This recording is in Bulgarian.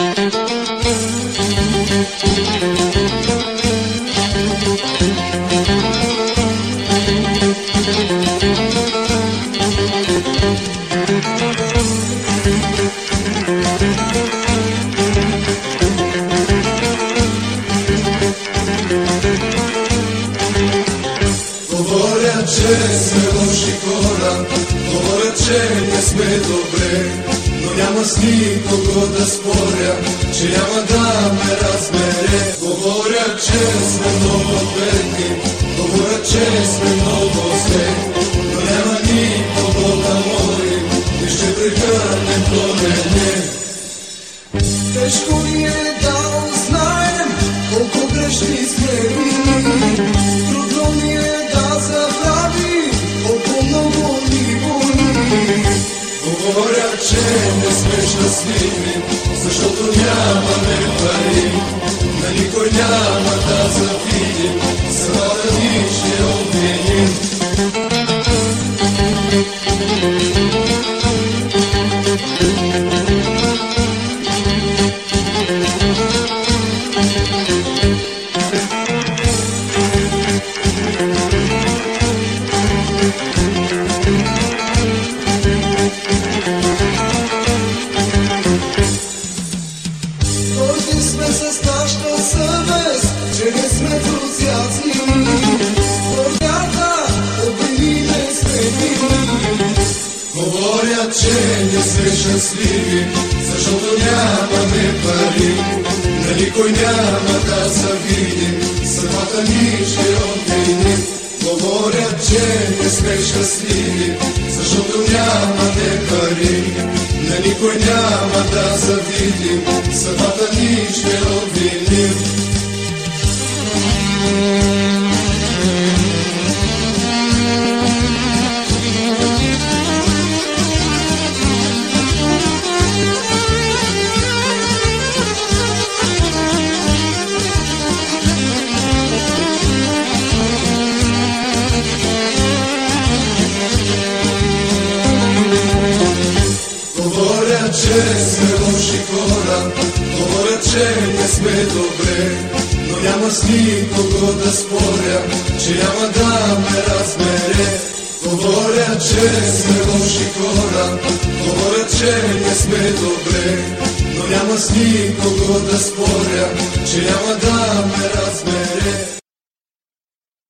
Говорят, че сме лоши хора, говорят, че не сме добре, но няма с никого да споря, че няма да ме разбере. Говорят, че сме много бедни, говорят, че сме много зле, но няма никого да молим и ще прекърнем до мене. Тежко ни е сме с нашата съвест, че не сме просяци. Гордята обвини не сме били. Говорят, че не сме щастливи, защото нямаме пари. На никой няма да завидим, самата ни. Говорят, че не сме щастливи, защото нямаме пари. На никой няма да завидим, самата ни че сме лоши хора, говорят, че не сме добре, но няма с никого да споря, че няма да ме разбере. Говорят, че сме лоши хора, говорят, че не сме добре, но няма с никого да споря, че няма да ме разбере.